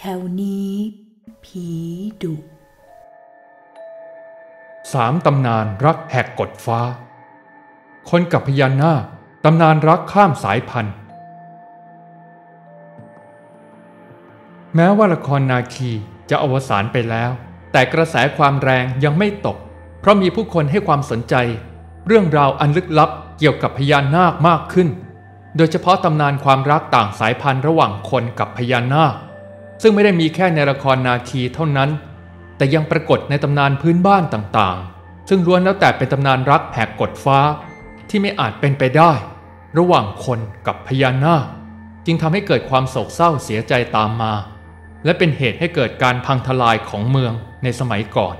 แถวนี้ ผีดุสามตำนานรักแหกกฎฟ้า คนกับพญานาคตำนานรักข้ามสายพันธุ์ แม้ว่าละครนาคีจะอวสานไปแล้ว แต่กระแสความแรงยังไม่ตก เพราะมีผู้คนให้ความสนใจ เรื่องราวอันลึกลับเกี่ยวกับพญานาคมากขึ้น โดยเฉพาะตำนานความรักต่างสายพันธุ์ระหว่างคนกับพญานาค ซึ่งไม่ได้มีแค่ในละครนาคีเท่านั้น แต่ยังปรากฏในตำนานพื้นบ้านต่างๆ ซึ่งล้วนแล้วแต่เป็นตำนานรักแหกกฎฟ้า ที่ไม่อาจเป็นไปได้ ระหว่างคนกับพญานาคจึงทำให้เกิดความโศกเศร้าเสียใจตามมา และเป็นเหตุให้เกิดการพังทลายของเมืองในสมัยก่อน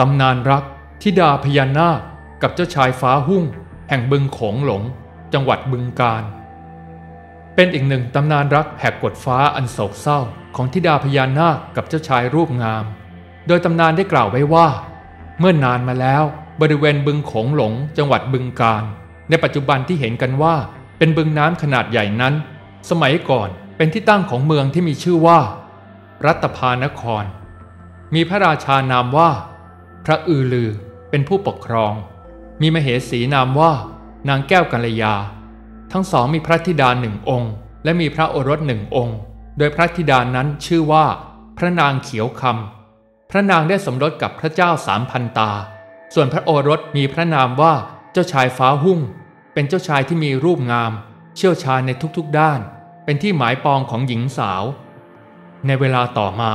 ตำนานรักทิดาพญานาคกับเจ้าชายฟ้าหุ่ง แห่งบึงโขงหลง จังหวัดบึงกาฬ เป็นอีกหนึ่งตำนานรักแหกกฎฟ้าอันโศกเศร้าของทิดาพญานาคกับเจ้าชายรูปงาม โดยตำนานได้กล่าวไว้ว่า เมื่อนานมาแล้วบริเวณบึงโขงหลงจังหวัดบึงกาฬในปัจจุบันที่เห็นกันว่า เป็นบึงน้ำขนาดใหญ่นั้น สมัยก่อนเป็นที่ตั้งของเมืองที่มีชื่อว่า รัตภานคร มีพระราชานามว่า พระอือลือเป็นผู้ปกครอง มีมเหสีนามว่า นางแก้วกัลยา ทั้งสองมีพระธิดาหนึ่งองค์ และมีพระโอรสหนึ่งองค์ โดยพระธิดานั้นชื่อว่า พระนางเขียวคำพระนางได้สมรสกับพระเจ้าสามพันตา ส่วนพระโอรสมีพระนามว่าเจ้าชายฟ้าหุ่ง เป็นเจ้าชายที่มีรูปงาม เชี่ยวชาญในทุกๆด้าน เป็นที่หมายปองของหญิงสาว ในเวลาต่อมา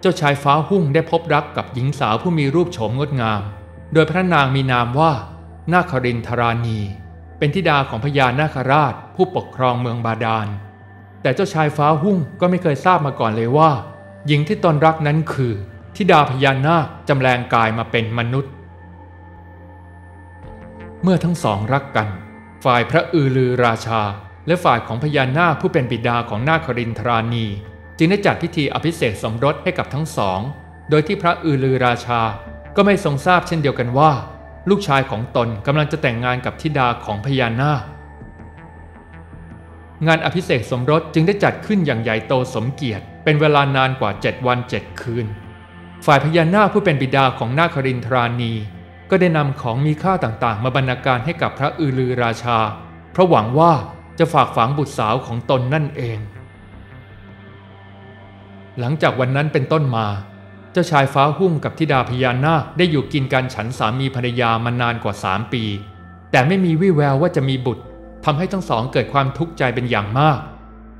เจ้าชายฟ้าหุ่งได้พบรักกับหญิงสาวผู้มีรูปโฉมงดงาม โดยพระนางมีนามว่านาครินทราณี เป็นธิดาของพญานาคราช ผู้ปกครองเมืองบาดาล แต่เจ้าชายฟ้าหุ่งก็ไม่เคยทราบมาก่อนเลยว่า หญิงที่ตนรักนั้นคือธิดาพญานาคจำแรงกายมาเป็นมนุษย์ เมื่อทั้งสองรักกัน ฝ่ายพระอือลือราชา และฝ่ายของพญานาคผู้เป็นบิดาของนาครินทราณีจึงได้จัดพิธีอภิเษกสมรสให้กับทั้งสอง โดยที่พระอือลือราชาก็ไม่ทรงทราบเช่นเดียวกันว่า ลูกชายของตนกำลังจะแต่งงานกับธิดาของพญานาค งานอภิเษกสมรสจึงได้จัดขึ้นอย่างใหญ่โตสมเกียรติ เป็นเวลานานกว่า 7 วัน 7 คืน ฝ่ายพญานาคผู้เป็นบิดาของนาครินทราณีก็ได้นำของมีค่าต่างๆ มาบรรณาการให้กับพระอือลือราชา เพราะหวังว่าจะฝากฝังบุตรสาวของตนนั่นเอง หลังจากวันนั้นเป็นต้นมา เจ้าชายฟ้าหุ่งกับธิดาพญานาคได้อยู่กินกันฉันสามีภรรยามานานกว่าสามปี แต่ไม่มีวี่แววว่าจะมีบุตรทำให้ทั้งสองเกิดความทุกข์ใจเป็นอย่างมาก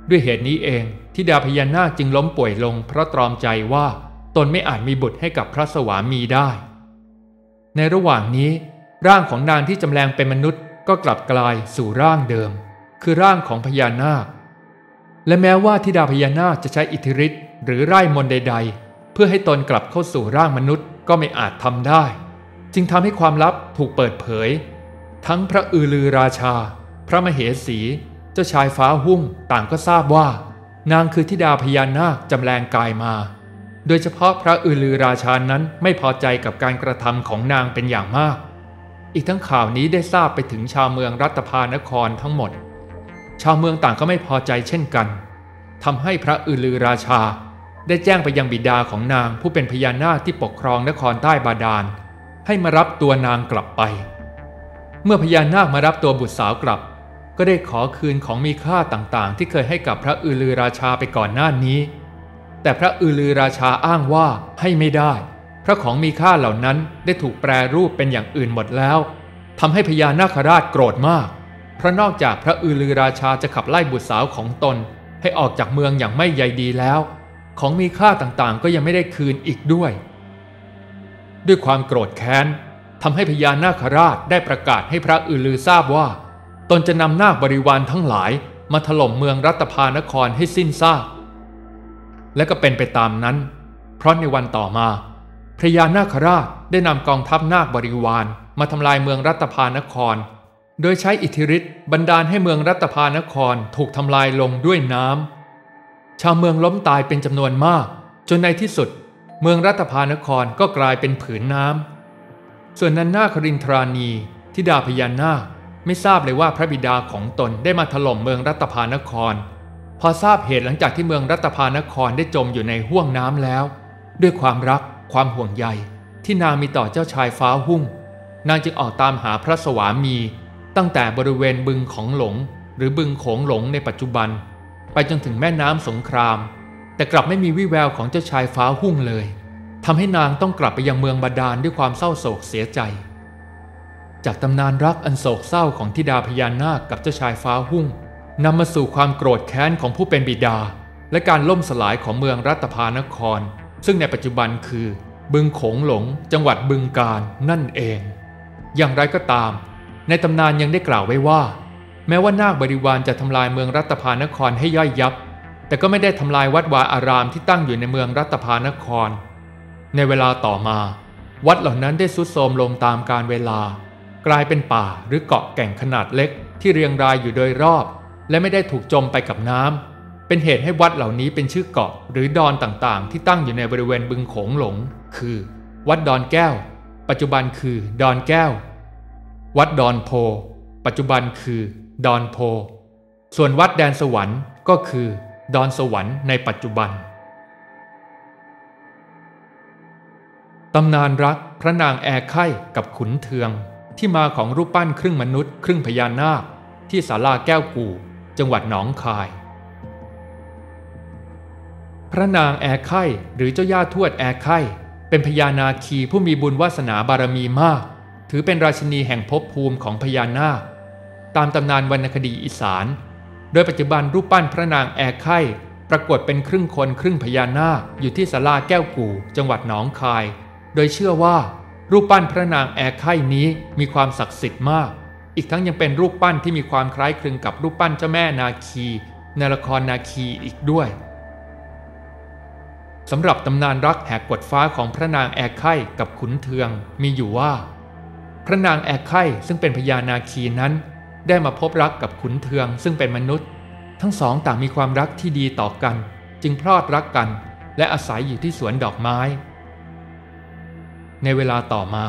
ด้วยเหตุนี้เองธิดาพญานาคจึงล้มป่วยลงเพราะตรอมใจว่าตนไม่อาจมีบุตรให้กับพระสวามีได้ ในระหว่างนี้ ร่างของนางที่จำแรงเป็นมนุษย์ก็กลับกลายสู่ร่างเดิม คือร่างของพญานาค และแม้ว่าธิดาพญานาคจะใช้อิทธิฤทธิ์หรือไร่มนต์ใด ๆ พื่อให้ตนกลับเข้าสู่ร่างมนุษย์ก็ไม่อาจทำได้ จึงทำให้ความลับถูกเปิดเผย ทั้งพระอือลือราชา พระมเหสี เจ้าชายฟ้าหุ่งต่างก็ทราบว่า นางคือธิดาพญานาคจำแรงกายมา โดยเฉพาะพระอือลือราชานั้นไม่พอใจกับการกระทำของนางเป็นอย่างมาก อีกทั้งข่าวนี้ได้ทราบไปถึงชาวเมืองรัตภานครทั้งหมด ชาวเมืองต่างก็ไม่พอใจเช่นกันทำให้พระอือลือราชา ได้แจ้งไปยังบิดาของนางผู้เป็นพญานาคที่ปกครองนครใต้บาดาล ให้มารับตัวนางกลับไป เมื่อพญานาคมารับตัวบุตรสาวกลับ ก็ได้ขอคืนของมีค่าต่างๆ ที่เคยให้กับพระอือลือราชาไปก่อนหน้านี้ แต่พระอือลือราชาอ้างว่าให้ไม่ได้ เพราะของมีค่าเหล่านั้นได้ถูกแปรรูปเป็นอย่างอื่นหมดแล้วทำให้พญานาคราชโกรธมาก เพราะนอกจากพระอือลือราชาจะขับไล่บุตรสาวของตน ให้ออกจากเมืองอย่างไม่ใยดีแล้ว ของมีค่าต่างๆ ก็ยังไม่ได้คืนอีกด้วย ด้วยความโกรธแค้นทำให้พญานาคราชได้ประกาศให้พระอือลือทราบว่า ตนจะนำนาคบริวารทั้งหลายมาถล่มเมืองรัตภานครให้สิ้นซากและก็เป็นไปตามนั้น เพราะในวันต่อมาพระยานาคราชได้นำกองทัพนาคบริวารมาทำลายเมืองรัตภานคร โดยใช้อิทธิฤทธิ์บันดาลให้เมืองรัตภานครถูกทำลายลงด้วยน้ำ ชาวเมืองล้มตายเป็นจำนวนมาก จนในที่สุด เมืองรัตภานครก็กลายเป็นผืนน้ำส่วนนันนาครินทรานีทิดาพญานาคไม่ทราบเลยว่าพระบิดาของตนได้มาถล่มเมืองรัตภานคร พอทราบเหตุหลังจากที่เมืองรัตภานครได้จมอยู่ในห้วงน้ำแล้ว ด้วยความรักความห่วงใย ที่นางมีต่อเจ้าชายฟ้าหุ่ง นางจึงออกตามหาพระสวามี ตั้งแต่บริเวณบึงของหลง หรือบึงโขงหลงในปัจจุบัน จนถึงแม่น้ำสงคราม แต่กลับไม่มีวี่แววของเจ้าชายฟ้าหุ่งเลยทำให้นางต้องกลับไปยังเมืองบาดาลด้วยความเศร้าโศกเสียใจ จากตำนานรักอันโศกเศร้าของทิดาพญานาคกับเจ้าชายฟ้าหุ่งนำมาสู่ความโกรธแค้นของผู้เป็นบิดา และการล่มสลายของเมืองรัตภานคร ซึ่งในปัจจุบันคือ บึงโขงหลง จังหวัดบึงกาฬนั่นเอง อย่างไรก็ตาม ในตำนานยังได้กล่าวไว้ว่า แม้ว่านาคบริวารจะทำลายเมืองรัตภานครให้ย่อยยับ แต่ก็ไม่ได้ทำลายวัดวาอารามที่ตั้งอยู่ในเมืองรัตภานคร ในเวลาต่อมา วัดเหล่านั้นได้สุดโทรมลงตามกาลเวลา กลายเป็นป่าหรือเกาะแก่งขนาดเล็กที่เรียงรายอยู่โดยรอบ และไม่ได้ถูกจมไปกับน้ำเป็นเหตุให้วัดเหล่านี้เป็นชื่อเกาะหรือดอนต่างๆ ที่ตั้งอยู่ในบริเวณบึงโขงหลง คือ วัดดอนแก้ว ปัจจุบันคือดอนแก้ว วัดดอนโพ ปัจจุบันคือ ดอนโพ ส่วนวัดแดนสวรรค์ก็คือ ดอนสวรรค์ในปัจจุบัน ตำนานรักพระนางแอร์ไข่กับขุนเทืองที่มาของรูปปั้นครึ่งมนุษย์ครึ่งพญานาค ที่ศาลาแก้วกู่ จังหวัดหนองคาย พระนางแอร์ไข่หรือเจ้าย่าทวดแอร์ไข่เป็นพญานาคีผู้มีบุญวาสนาบารมีมาก ถือเป็นราชินีแห่งภพภูมิของพญานาค ตามตำนานวรรณคดีอีสาน โดยปัจจุบันรูปปั้นพระนางแอไข่ปรากฏเป็นครึ่งคนครึ่งพญานาคอยู่ที่ศาลาแก้วกู่ จังหวัดหนองคาย โดยเชื่อว่า รูปปั้นพระนางแอไข่นี้มีความศักดิ์สิทธิ์มาก อีกทั้งยังเป็นรูปปั้นที่มีความคล้ายคลึงกับรูปปั้นเจ้าแม่นาคี ในละครนาคีอีกด้วยสำหรับตำนานรักแหกกดฟ้าของพระนางแอไข่กับขุนเทืองมีอยู่ว่า พระนางแอไข่ซึ่งเป็นพญานาคีนั้น ได้มาพบรักกับขุนเทืองซึ่งเป็นมนุษย์ ทั้งสองต่างมีความรักที่ดีต่อกัน จึงพลอดรักกัน และอาศัยอยู่ที่สวนดอกไม้ ในเวลาต่อมา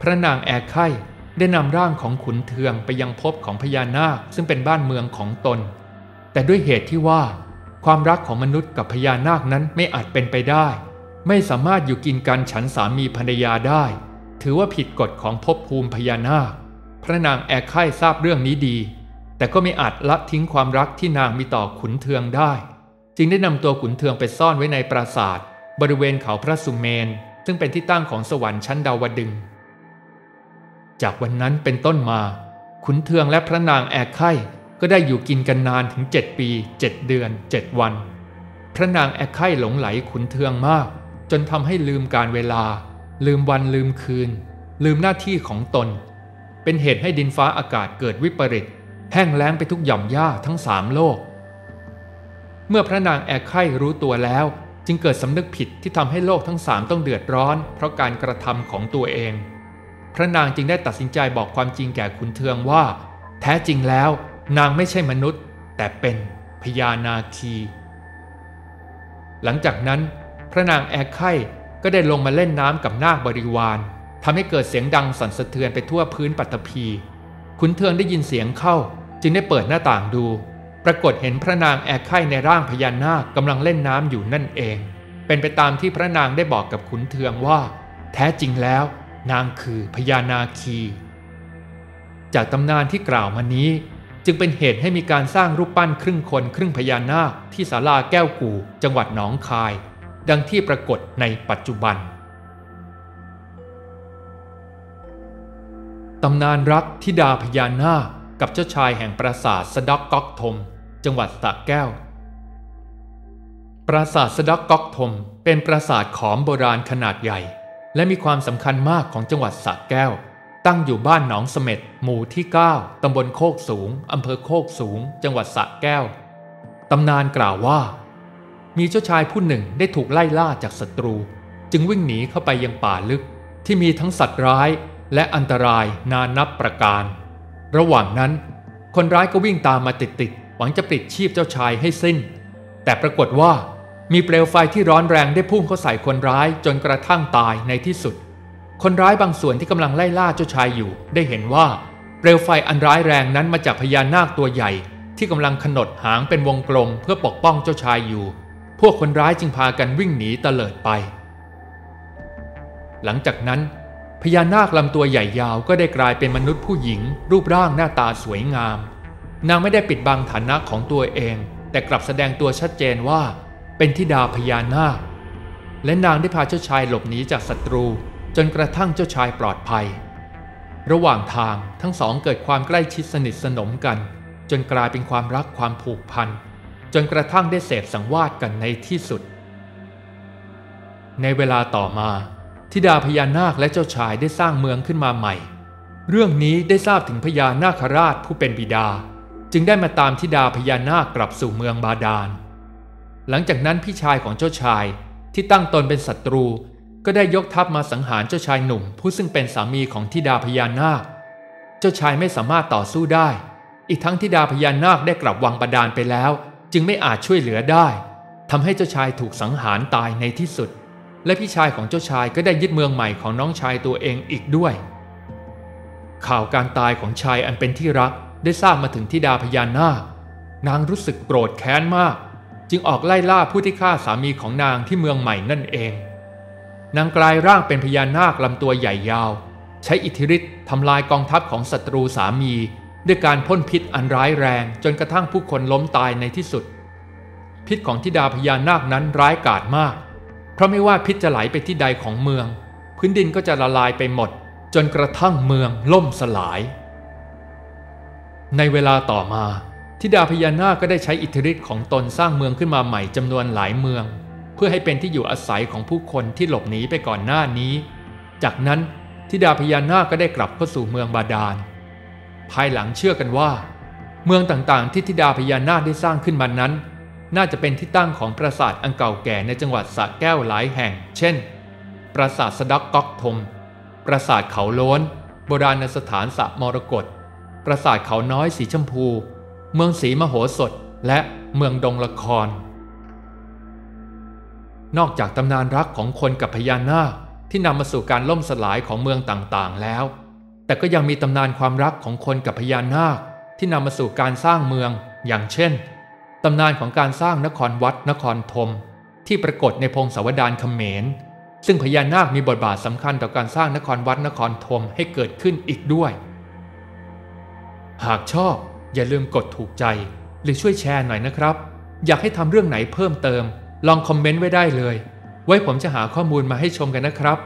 พระนางแอร์ไข่ได้นำร่างของขุนเทืองไปยังภพของพญานาคซึ่งเป็นบ้านเมืองของตน แต่ด้วยเหตุที่ว่า ความรักของมนุษย์กับพญานาคนั้นไม่อาจเป็นไปได้ ไม่สามารถอยู่กินกันฉันสามีภรรยาได้ ถือว่าผิดกฎของภพภูมิพญานาค พระนางแอคไข่ทราบเรื่องนี้ดี แต่ก็ไม่อาจละทิ้งความรักที่นางมีต่อขุนเทืองได้ จึงได้นำตัวขุนเทืองไปซ่อนไว้ในปราสาท บริเวณเขาพระสุเมน ซึ่งเป็นที่ตั้งของสวรรค์ชั้นดาวดึง จากวันนั้นเป็นต้นมา ขุนเทืองและพระนางแอกไข่ก็ได้อยู่กินกันนานถึงเจ็ดปีเจ็ดเดือนเจ็ดวัน พระนางแอกไข่หลงไหลขุนเทืองมาก จนทำให้ลืมการเวลา ลืมวันลืมคืน ลืมหน้าที่ของตน เป็นเหตุให้ดินฟ้าอากาศเกิดวิปริต แห้งแล้งไปทุกหย่อมหญ้าทั้งสามโลก เมื่อพระนางแอกไข่รู้ตัวแล้ว จึงเกิดสำนึกผิดที่ทำให้โลกทั้งสามต้องเดือดร้อน เพราะการกระทำของตัวเอง พระนางจึงได้ตัดสินใจบอกความจริงแก่ขุนเทืองว่า แท้จริงแล้วนางไม่ใช่มนุษย์ แต่เป็นพญานาคี หลังจากนั้น พระนางแอคไข่ก็ได้ลงมาเล่นน้ำกับนาคบริวาร ทำให้เกิดเสียงดังสั่นสะเทือนไปทั่วพื้นปัตภีขุนเทืองได้ยินเสียงเข้า จึงได้เปิดหน้าต่างดู ปรากฏเห็นพระนางแอคไข่ในร่างพญานาคกำลังเล่นน้ำอยู่นั่นเอง เป็นไปตามที่พระนางได้บอกกับขุนเทืองว่า แท้จริงแล้ว นางคือพญานาคี จากตำนานที่กล่าวมานี้ จึงเป็นเหตุให้มีการสร้างรูปปั้นครึ่งคนครึ่งพญานาคที่ศาลาแก้วกู่ จังหวัดหนองคาย ดังที่ปรากฏในปัจจุบัน ตำนานรักทิดาพญานาคกับเจ้าชายแห่งปราสาทสะด็อกก๊อกทม จังหวัดสระแก้ว ปราสาทสะด็อกก๊อกทม เป็นปราสาทขอมโบราณขนาดใหญ่ และมีความสำคัญมากของจังหวัดสระแก้ว ตั้งอยู่บ้านหนองเสม็ดหมู่ที่ 9 ตำบลโคกสูง อำเภอโคกสูง จังหวัดสระแก้ว ตำนานกล่าวว่า มีเจ้าชายผู้หนึ่งได้ถูกไล่ล่าจากศัตรู จึงวิ่งหนีเข้าไปยังป่าลึกที่มีทั้งสัตว์ร้าย และอันตรายนานับประการ ระหว่างนั้น คนร้ายก็วิ่งตามมาติดๆหวังจะปลิดชีพเจ้าชายให้สิ้น แต่ปรากฏว่ามีเปลวไฟที่ร้อนแรงได้พุ่งเข้าใส่คนร้ายจนกระทั่งตายในที่สุด คนร้ายบางส่วนที่กำลังไล่ล่าเจ้าชายอยู่ ได้เห็นว่าเปลวไฟอันร้ายแรงนั้นมาจากพญานาคตัวใหญ่ ที่กำลังขนดหางเป็นวงกลมเพื่อปกป้องเจ้าชายอยู่ พวกคนร้ายจึงพากันวิ่งหนีเตลิดไป หลังจากนั้น ญานาคลำตัวใหญ่ยาวก็ได้กลายเป็นมนุษย์ผู้หญิง รูปร่างหน้าตาสวยงาม นางไม่ได้ปิดบังฐานะของตัวเอง แต่กลับแสดงตัวชัดเจนว่า เป็นธิดาพญานาค และนางได้พาเจ้าชายหลบหนีจากศัตรู จนกระทั่งเจ้าชายปลอดภัย ระหว่างทางทั้งสองเกิดความใกล้ชิดสนิทสนมกัน จนกลายเป็นความรักความผูกพันจนกระทั่งได้เสพสังวาสกันในที่สุด ในเวลาต่อมา ธิดาพญานาคและเจ้าชายได้สร้างเมืองขึ้นมาใหม่ เรื่องนี้ได้ทราบถึงพญานาคราชผู้เป็นบิดา จึงได้มาตามธิดาพญานาคกลับสู่เมืองบาดาล หลังจากนั้นพี่ชายของเจ้าชายที่ตั้งตนเป็นศัตรูก็ได้ยกทัพมาสังหารเจ้าชายหนุ่ม ผู้ซึ่งเป็นสามีของธิดาพญานาค เจ้าชายไม่สามารถต่อสู้ได้ อีกทั้งธิดาพญานาคได้กลับวังบาดาลไปแล้ว จึงไม่อาจช่วยเหลือได้ทำให้เจ้าชายถูกสังหารตายในที่สุด และพี่ชายของเจ้าชายก็ได้ยึดเมืองใหม่ของน้องชายตัวเองอีกด้วย ข่าวการตายของชายอันเป็นที่รักได้ทราบมาถึงธิดาพญานาคนางรู้สึกโกรธแค้นมาก จึงออกไล่ล่าผู้ที่ฆ่าสามีของนางที่เมืองใหม่นั่นเอง นางกลายร่างเป็นพญานาคลำตัวใหญ่ยาว ใช้อิทธิฤทธิ์ทำลายกองทัพของศัตรูสามี ด้วยการพ่นพิษอันร้ายแรงจนกระทั่งผู้คนล้มตายในที่สุด พิษของธิดาพญานาคนั้นร้ายกาจมาก เพราะไม่ว่าพิษจะไหลไปที่ใดของเมือง พื้นดินก็จะละลายไปหมด จนกระทั่งเมืองล่มสลาย ในเวลาต่อมาทิดาพญานาคก็ได้ใช้อิทธิฤทธิ์ของตนสร้างเมืองขึ้นมาใหม่จำนวนหลายเมือง เพื่อให้เป็นที่อยู่อาศัยของผู้คนที่หลบหนีไปก่อนหน้านี้ จากนั้นทิดาพญานาคก็ได้กลับเข้าสู่เมืองบาดาล ภายหลังเชื่อกันว่า เมืองต่างๆ ที่ทิดาพญานาคได้สร้างขึ้นมานั้น น่าจะเป็นที่ตั้งของปราสาทอันเก่าแก่ในจังหวัดสระแก้วหลายแห่ง เช่น ปราสาทสดักก๊อกทม ปราสาทเขาโล้น โบราณสถานสระมรกต ปราสาทเขาน้อยสีชมพู เมืองสีมโหสถ และเมืองดงละคร นอกจากตำนานรักของคนกับพญานาคที่นำมาสู่การล่มสลายของเมืองต่างๆแล้ว แต่ก็ยังมีตำนานความรักของคนกับพญานาคที่นำมาสู่การสร้างเมือง อย่างเช่น ตำนานของการสร้างนครวัดนครธมที่ปรากฏในพงศาวดารเขมร ซึ่งพญานาคมีบทบาทสำคัญต่อการสร้างนครวัดนครธมให้เกิดขึ้นอีกด้วย หากชอบอย่าลืมกดถูกใจ หรือช่วยแชร์หน่อยนะครับ อยากให้ทำเรื่องไหนเพิ่มเติม ลองคอมเมนต์ไว้ได้เลย ไว้ผมจะหาข้อมูลมาให้ชมกันนะครับ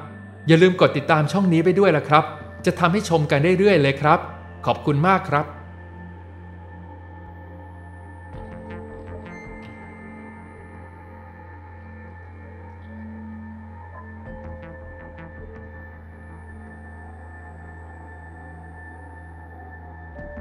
อย่าลืมกดติดตามช่องนี้ไปด้วยล่ะครับ จะทำให้ชมกันได้เรื่อยเลยครับ ขอบคุณมากครับ